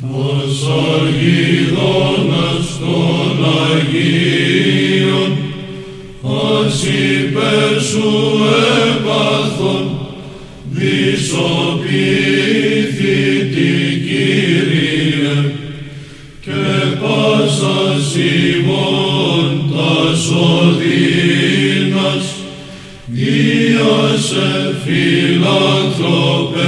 Τος Αργιδόνας των Αγίων, ας υπέρ σου έπαθον, Κύριε, και πάσας ημών τας οδύνας, σε φιλάνθρωπε,